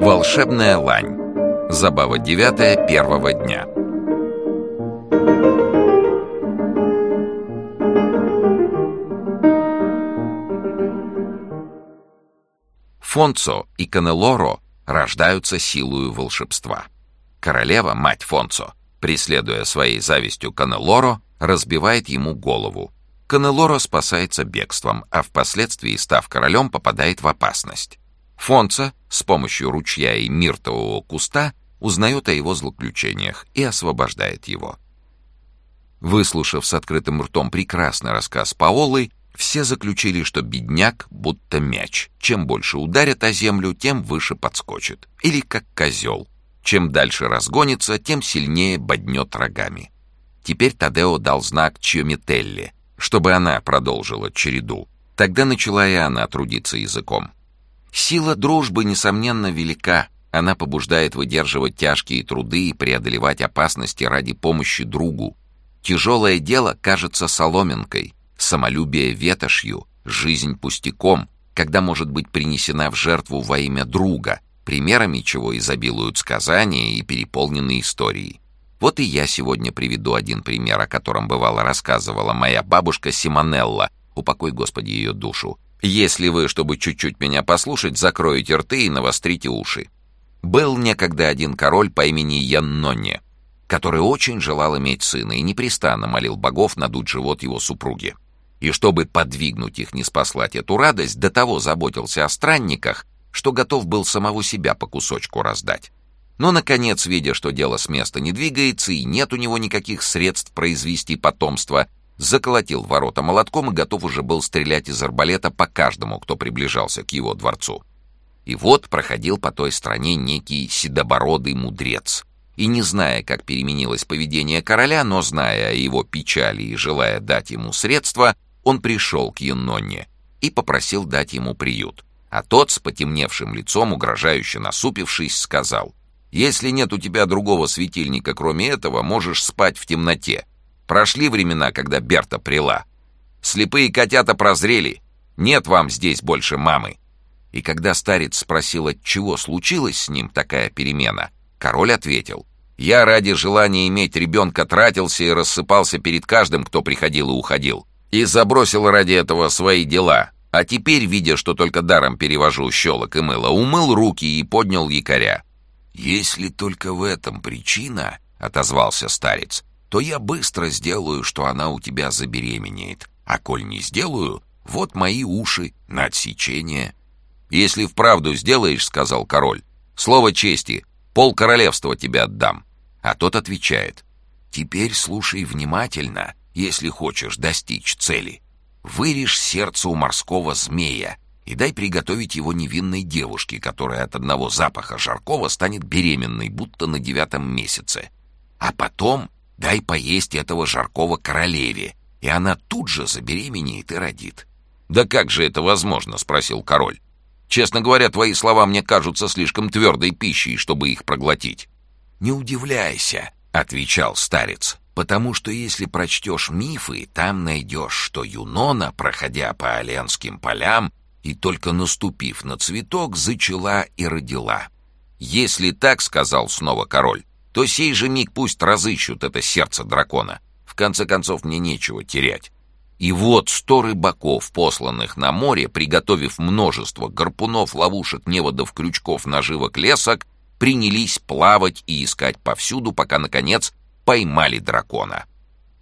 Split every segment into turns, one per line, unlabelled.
Волшебная лань. Забава девятая первого дня. Фонцо и Канелоро рождаются силою волшебства. Королева, мать Фонцо, преследуя своей завистью Канелоро, разбивает ему голову. Канелоро спасается бегством, а впоследствии, став королем, попадает в опасность. Фонца с помощью ручья и миртового куста узнает о его злоключениях и освобождает его. Выслушав с открытым ртом прекрасный рассказ Паолы, все заключили, что бедняк будто мяч. Чем больше ударят о землю, тем выше подскочит. Или как козел. Чем дальше разгонится, тем сильнее боднет рогами. Теперь Тадео дал знак Чьомителли, чтобы она продолжила череду. Тогда начала и она трудиться языком. Сила дружбы, несомненно, велика. Она побуждает выдерживать тяжкие труды и преодолевать опасности ради помощи другу. Тяжелое дело кажется соломинкой, самолюбие ветошью, жизнь пустяком, когда может быть принесена в жертву во имя друга, примерами чего изобилуют сказания и переполненные истории. Вот и я сегодня приведу один пример, о котором бывало рассказывала моя бабушка Симонелла, упокой Господи ее душу, если вы, чтобы чуть-чуть меня послушать, закроете рты и навострите уши. Был некогда один король по имени Янноне, который очень желал иметь сына и непрестанно молил богов надуть живот его супруги. И чтобы подвигнуть их не спаслать эту радость, до того заботился о странниках, что готов был самого себя по кусочку раздать. Но, наконец, видя, что дело с места не двигается и нет у него никаких средств произвести потомство, заколотил ворота молотком и готов уже был стрелять из арбалета по каждому, кто приближался к его дворцу. И вот проходил по той стране некий седобородый мудрец. И не зная, как переменилось поведение короля, но зная о его печали и желая дать ему средства, он пришел к Юнонне и попросил дать ему приют. А тот, с потемневшим лицом, угрожающе насупившись, сказал, «Если нет у тебя другого светильника, кроме этого, можешь спать в темноте. Прошли времена, когда Берта прила. Слепые котята прозрели. Нет вам здесь больше мамы. И когда старец спросил, от чего случилась с ним такая перемена, король ответил, «Я ради желания иметь ребенка тратился и рассыпался перед каждым, кто приходил и уходил, и забросил ради этого свои дела. А теперь, видя, что только даром перевожу щелок и мыло, умыл руки и поднял якоря». «Если только в этом причина», — отозвался старец, то я быстро сделаю, что она у тебя забеременеет. А коль не сделаю, вот мои уши на отсечение». «Если вправду сделаешь, — сказал король, — слово чести, пол королевства тебе отдам». А тот отвечает, «Теперь слушай внимательно, если хочешь достичь цели. Вырежь сердце у морского змея и дай приготовить его невинной девушке, которая от одного запаха жаркого станет беременной, будто на девятом месяце. А потом Дай поесть этого жаркого королеве, и она тут же забеременеет и родит. «Да как же это возможно?» — спросил король. «Честно говоря, твои слова мне кажутся слишком твердой пищей, чтобы их проглотить». «Не удивляйся», — отвечал старец, «потому что если прочтешь мифы, там найдешь, что Юнона, проходя по Оленским полям и только наступив на цветок, зачала и родила». «Если так, — сказал снова король, то сей же миг пусть разыщут это сердце дракона. В конце концов, мне нечего терять. И вот сто рыбаков, посланных на море, приготовив множество гарпунов, ловушек, неводов, крючков, наживок, лесок, принялись плавать и искать повсюду, пока, наконец, поймали дракона.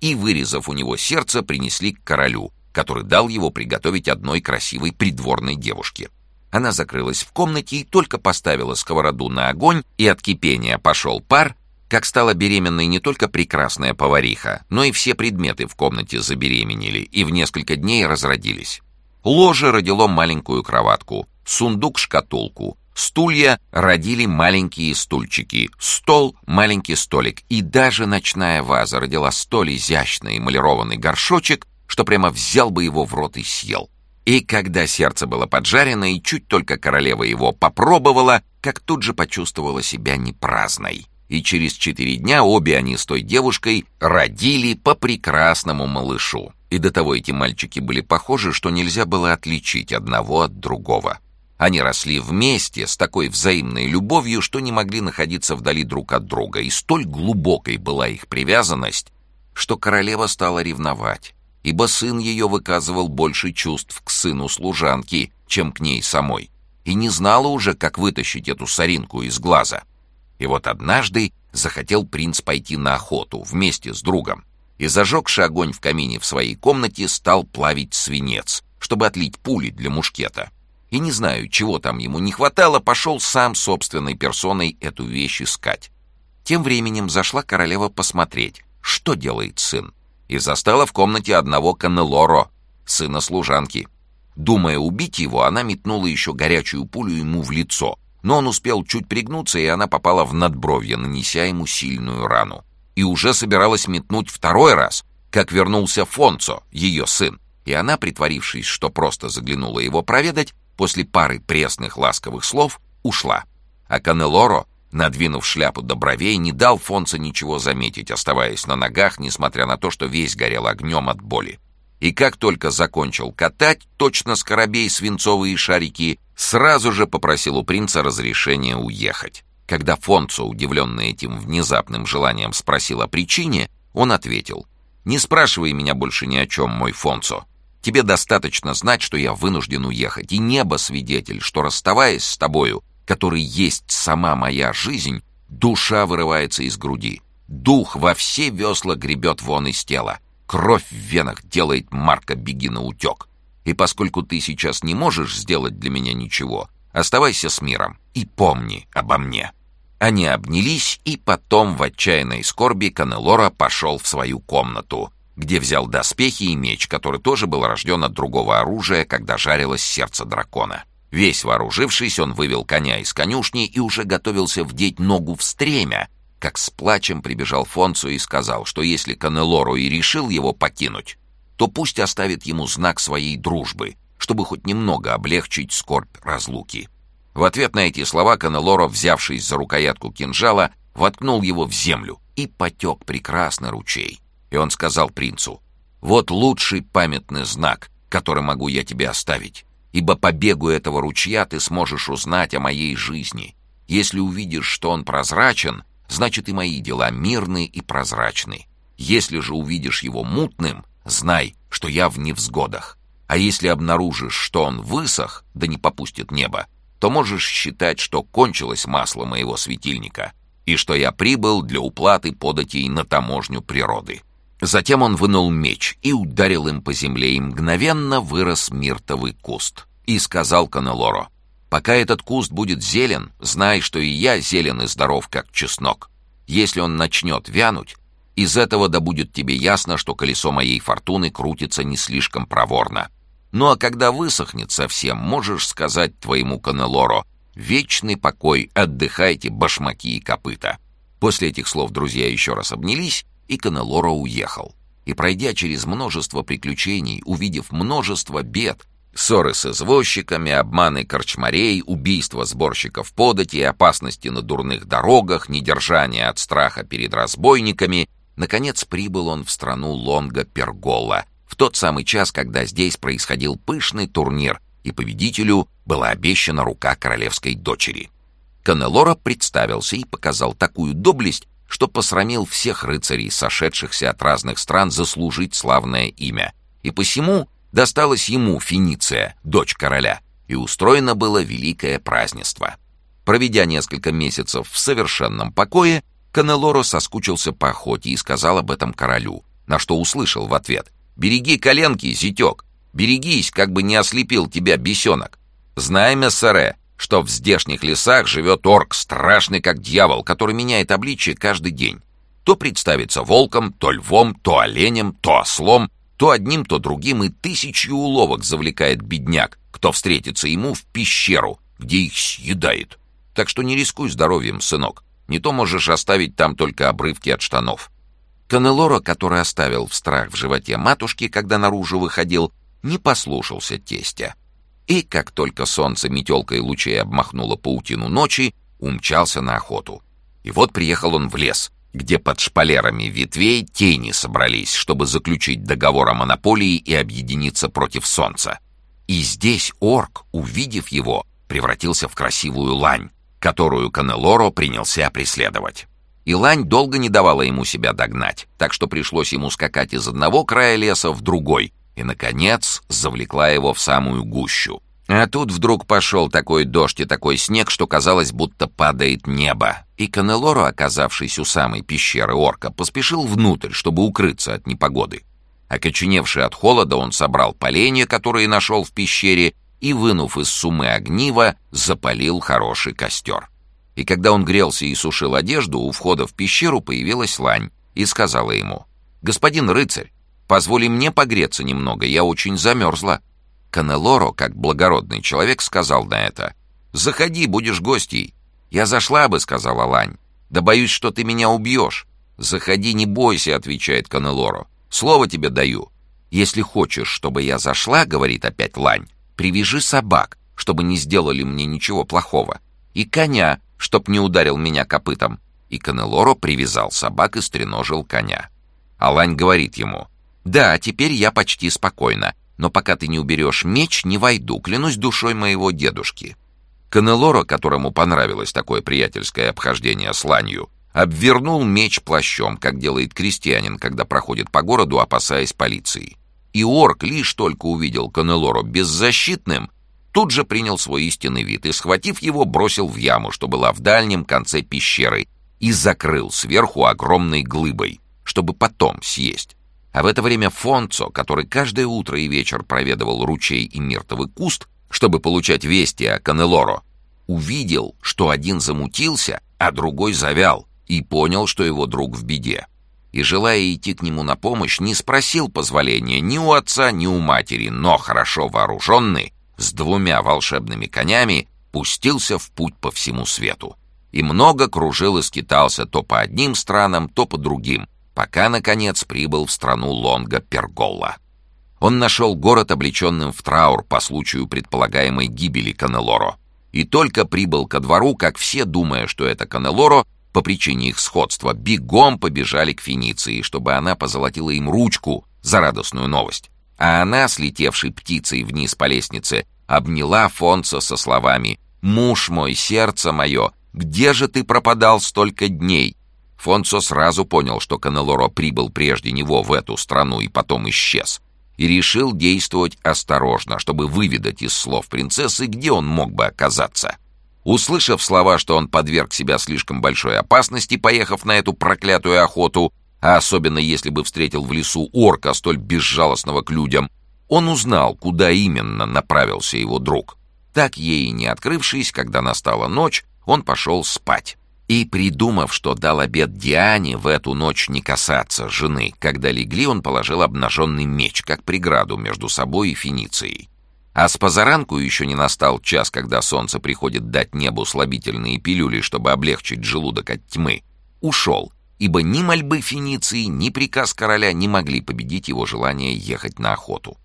И, вырезав у него сердце, принесли к королю, который дал его приготовить одной красивой придворной девушке. Она закрылась в комнате и только поставила сковороду на огонь, и от кипения пошел пар, как стала беременной не только прекрасная повариха, но и все предметы в комнате забеременели и в несколько дней разродились. Ложе родило маленькую кроватку, сундук — шкатулку, стулья родили маленькие стульчики, стол — маленький столик, и даже ночная ваза родила столь изящный эмалированный горшочек, что прямо взял бы его в рот и съел. И когда сердце было поджарено, и чуть только королева его попробовала, как тут же почувствовала себя непраздной. И через четыре дня обе они с той девушкой родили по прекрасному малышу. И до того эти мальчики были похожи, что нельзя было отличить одного от другого. Они росли вместе с такой взаимной любовью, что не могли находиться вдали друг от друга, и столь глубокой была их привязанность, что королева стала ревновать, ибо сын ее выказывал больше чувств к сыну служанки, чем к ней самой, и не знала уже, как вытащить эту соринку из глаза. И вот однажды захотел принц пойти на охоту вместе с другом, и, зажегший огонь в камине в своей комнате, стал плавить свинец, чтобы отлить пули для мушкета. И не знаю, чего там ему не хватало, пошел сам собственной персоной эту вещь искать. Тем временем зашла королева посмотреть, что делает сын, и застала в комнате одного Канелоро, сына служанки. Думая убить его, она метнула еще горячую пулю ему в лицо, но он успел чуть пригнуться, и она попала в надбровье, нанеся ему сильную рану. И уже собиралась метнуть второй раз, как вернулся Фонцо, ее сын, и она, притворившись, что просто заглянула его проведать, после пары пресных ласковых слов ушла. А Канелоро, надвинув шляпу до бровей, не дал Фонца ничего заметить, оставаясь на ногах, несмотря на то, что весь горел огнем от боли. И как только закончил катать, точно скоробей свинцовые шарики, сразу же попросил у принца разрешения уехать. Когда Фонцо, удивленный этим внезапным желанием, спросил о причине, он ответил, «Не спрашивай меня больше ни о чем, мой Фонцо. Тебе достаточно знать, что я вынужден уехать, и небо свидетель, что, расставаясь с тобою, который есть сама моя жизнь, душа вырывается из груди. Дух во все весла гребет вон из тела. Кровь в венах делает Марка беги на утек. И поскольку ты сейчас не можешь сделать для меня ничего, оставайся с миром и помни обо мне». Они обнялись, и потом в отчаянной скорби Канелора пошел в свою комнату, где взял доспехи и меч, который тоже был рожден от другого оружия, когда жарилось сердце дракона. Весь вооружившись, он вывел коня из конюшни и уже готовился вдеть ногу в стремя, как с плачем прибежал Фонцу и сказал, что если Канелору и решил его покинуть, то пусть оставит ему знак своей дружбы, чтобы хоть немного облегчить скорбь разлуки. В ответ на эти слова Канелоро, взявшись за рукоятку кинжала, воткнул его в землю, и потек прекрасный ручей. И он сказал принцу, «Вот лучший памятный знак, который могу я тебе оставить, ибо по бегу этого ручья ты сможешь узнать о моей жизни. Если увидишь, что он прозрачен, значит и мои дела мирны и прозрачны. Если же увидишь его мутным, знай, что я в невзгодах. А если обнаружишь, что он высох, да не попустит небо, то можешь считать, что кончилось масло моего светильника, и что я прибыл для уплаты податей на таможню природы. Затем он вынул меч и ударил им по земле, и мгновенно вырос миртовый куст. И сказал Канелоро, «Пока этот куст будет зелен, знай, что и я зелен и здоров, как чеснок. Если он начнет вянуть, из этого да будет тебе ясно, что колесо моей фортуны крутится не слишком проворно. Ну а когда высохнет совсем, можешь сказать твоему Канелоро, «Вечный покой, отдыхайте, башмаки и копыта». После этих слов друзья еще раз обнялись, и Канелоро уехал. И пройдя через множество приключений, увидев множество бед, ссоры с извозчиками, обманы корчмарей, убийства сборщиков подати, опасности на дурных дорогах, недержание от страха перед разбойниками, наконец прибыл он в страну Лонга-Пергола, в тот самый час, когда здесь происходил пышный турнир, и победителю была обещана рука королевской дочери. Канелора представился и показал такую доблесть, что посрамил всех рыцарей, сошедшихся от разных стран, заслужить славное имя. И посему досталась ему Финиция, дочь короля, и устроено было великое празднество. Проведя несколько месяцев в совершенном покое, Канелоро соскучился по охоте и сказал об этом королю, на что услышал в ответ «Береги коленки, зятек! Берегись, как бы не ослепил тебя бесенок! Знай, мессере, что в здешних лесах живет орк, страшный как дьявол, который меняет обличие каждый день. То представится волком, то львом, то оленем, то ослом, то одним, то другим, и тысячи уловок завлекает бедняк, кто встретится ему в пещеру, где их съедает. Так что не рискуй здоровьем, сынок. Не то можешь оставить там только обрывки от штанов. Канелора, который оставил в страх в животе матушки, когда наружу выходил, не послушался тестя и, как только солнце метелкой лучей обмахнуло паутину ночи, умчался на охоту. И вот приехал он в лес, где под шпалерами ветвей тени собрались, чтобы заключить договор о монополии и объединиться против солнца. И здесь орк, увидев его, превратился в красивую лань, которую Канелоро принялся преследовать. И лань долго не давала ему себя догнать, так что пришлось ему скакать из одного края леса в другой, и, наконец, завлекла его в самую гущу. А тут вдруг пошел такой дождь и такой снег, что казалось, будто падает небо. И Канелоро, оказавшись у самой пещеры орка, поспешил внутрь, чтобы укрыться от непогоды. Окоченевший от холода, он собрал поленья, которые нашел в пещере, и, вынув из сумы огнива, запалил хороший костер. И когда он грелся и сушил одежду, у входа в пещеру появилась лань и сказала ему, «Господин рыцарь, позволи мне погреться немного, я очень замерзла». Канелоро, как благородный человек, сказал на это. «Заходи, будешь гостей». «Я зашла бы», — сказала Лань. «Да боюсь, что ты меня убьешь». «Заходи, не бойся», — отвечает Канелоро. «Слово тебе даю». «Если хочешь, чтобы я зашла», — говорит опять Лань, «привяжи собак, чтобы не сделали мне ничего плохого, и коня, чтоб не ударил меня копытом». И Канелоро привязал собак и стреножил коня. Алань говорит ему, «Да, теперь я почти спокойна. Но пока ты не уберешь меч, не войду, клянусь душой моего дедушки». Канелоро, которому понравилось такое приятельское обхождение с ланью, обвернул меч плащом, как делает крестьянин, когда проходит по городу, опасаясь полиции. И орк лишь только увидел Канелоро беззащитным, тут же принял свой истинный вид и, схватив его, бросил в яму, что была в дальнем конце пещеры, и закрыл сверху огромной глыбой, чтобы потом съесть. А в это время Фонцо, который каждое утро и вечер проведывал ручей и миртовый куст, чтобы получать вести о Канелоро, увидел, что один замутился, а другой завял, и понял, что его друг в беде. И, желая идти к нему на помощь, не спросил позволения ни у отца, ни у матери, но, хорошо вооруженный, с двумя волшебными конями, пустился в путь по всему свету. И много кружил и скитался то по одним странам, то по другим, пока, наконец, прибыл в страну Лонга Пергола. Он нашел город, облеченным в траур по случаю предполагаемой гибели Канелоро. И только прибыл ко двору, как все, думая, что это Канелоро, по причине их сходства, бегом побежали к Фениции, чтобы она позолотила им ручку за радостную новость. А она, слетевшей птицей вниз по лестнице, обняла Фонца со словами «Муж мой, сердце мое, где же ты пропадал столько дней? Фонсо сразу понял, что Канелоро прибыл прежде него в эту страну и потом исчез, и решил действовать осторожно, чтобы выведать из слов принцессы, где он мог бы оказаться. Услышав слова, что он подверг себя слишком большой опасности, поехав на эту проклятую охоту, а особенно если бы встретил в лесу орка, столь безжалостного к людям, он узнал, куда именно направился его друг. Так ей не открывшись, когда настала ночь, он пошел спать. И, придумав, что дал обед Диане в эту ночь не касаться жены, когда легли, он положил обнаженный меч, как преграду между собой и Феницией. А с позаранку еще не настал час, когда солнце приходит дать небу слабительные пилюли, чтобы облегчить желудок от тьмы. Ушел, ибо ни мольбы Фениции, ни приказ короля не могли победить его желание ехать на охоту.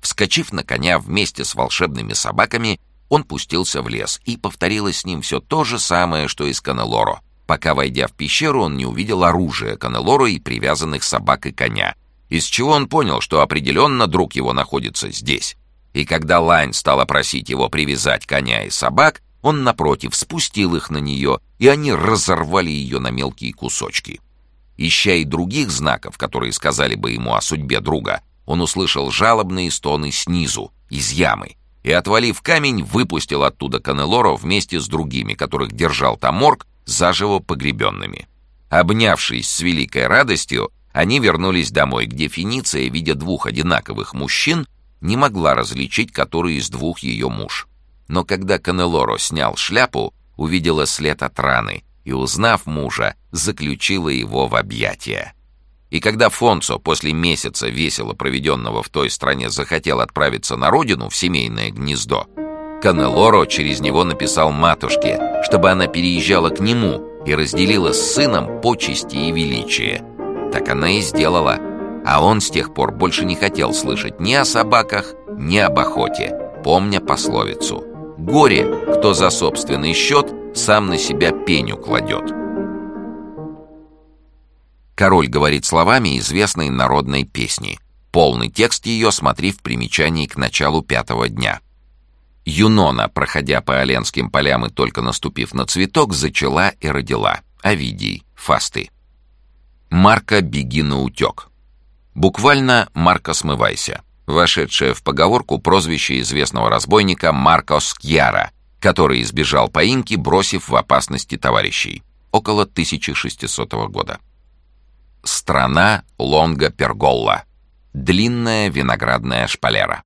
Вскочив на коня вместе с волшебными собаками, он пустился в лес, и повторилось с ним все то же самое, что и с Канелоро. Пока, войдя в пещеру, он не увидел оружия Канелоро и привязанных собак и коня, из чего он понял, что определенно друг его находится здесь. И когда Лайн стала просить его привязать коня и собак, он, напротив, спустил их на нее, и они разорвали ее на мелкие кусочки. Ища и других знаков, которые сказали бы ему о судьбе друга, он услышал жалобные стоны снизу, из ямы, и, отвалив камень, выпустил оттуда Канелоро вместе с другими, которых держал Таморг, заживо погребенными. Обнявшись с великой радостью, они вернулись домой, где Фениция, видя двух одинаковых мужчин, не могла различить, который из двух ее муж. Но когда Канелоро снял шляпу, увидела след от раны и, узнав мужа, заключила его в объятия. И когда Фонцо после месяца весело проведенного в той стране захотел отправиться на родину в семейное гнездо, Канелоро через него написал матушке, чтобы она переезжала к нему и разделила с сыном почести и величие. Так она и сделала, а он с тех пор больше не хотел слышать ни о собаках, ни об охоте, помня пословицу «Горе, кто за собственный счет сам на себя пеню кладет». Король говорит словами известной народной песни. Полный текст ее смотри в примечании к началу пятого дня. Юнона, проходя по Оленским полям и только наступив на цветок, зачала и родила. Овидий, фасты. Марка «Беги на утек». Буквально «Марка, смывайся», вошедшее в поговорку прозвище известного разбойника Марко Скьяра, который избежал поимки, бросив в опасности товарищей. Около 1600 года. Страна Лонга Перголла. Длинная виноградная шпалера.